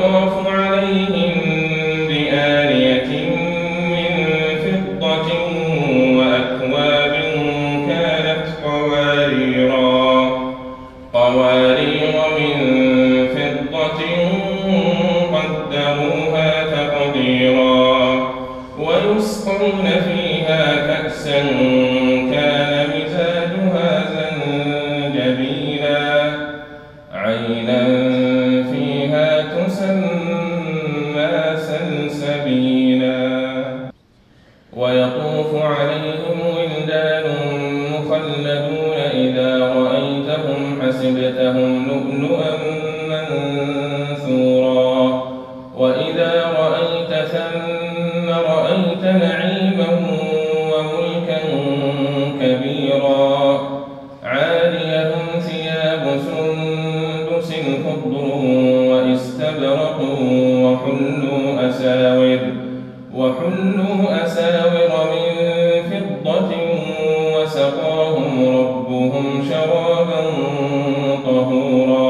يطاف عليهم بآلية من فضة وأكواب كانت قواريرا قوارير من فضة قدروها تقديرا ويسقون فيها كأسا عليهم ولدان مخلدون إذا رأيتهم حسبتهم لؤلؤا منثورا وإذا رأيت ثم رأيت نعيما وحلوا أساور من فضة وسقاهم ربهم شرابا طهورا.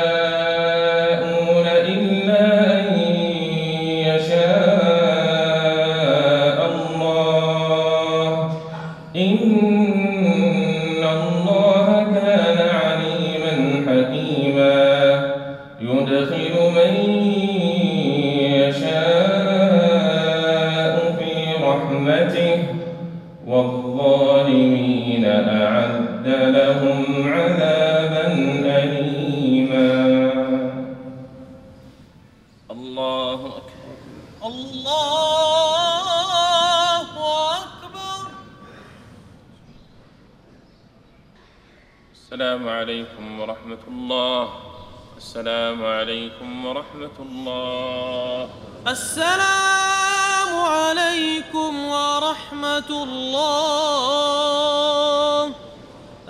والظالمين أعد لهم عذابا أليما. الله أكبر. الله أكبر. السلام عليكم ورحمة الله. السلام عليكم ورحمة الله. السلام عليكم ورحمة الله.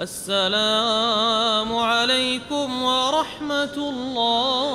السلام عليكم ورحمة الله.